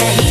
ない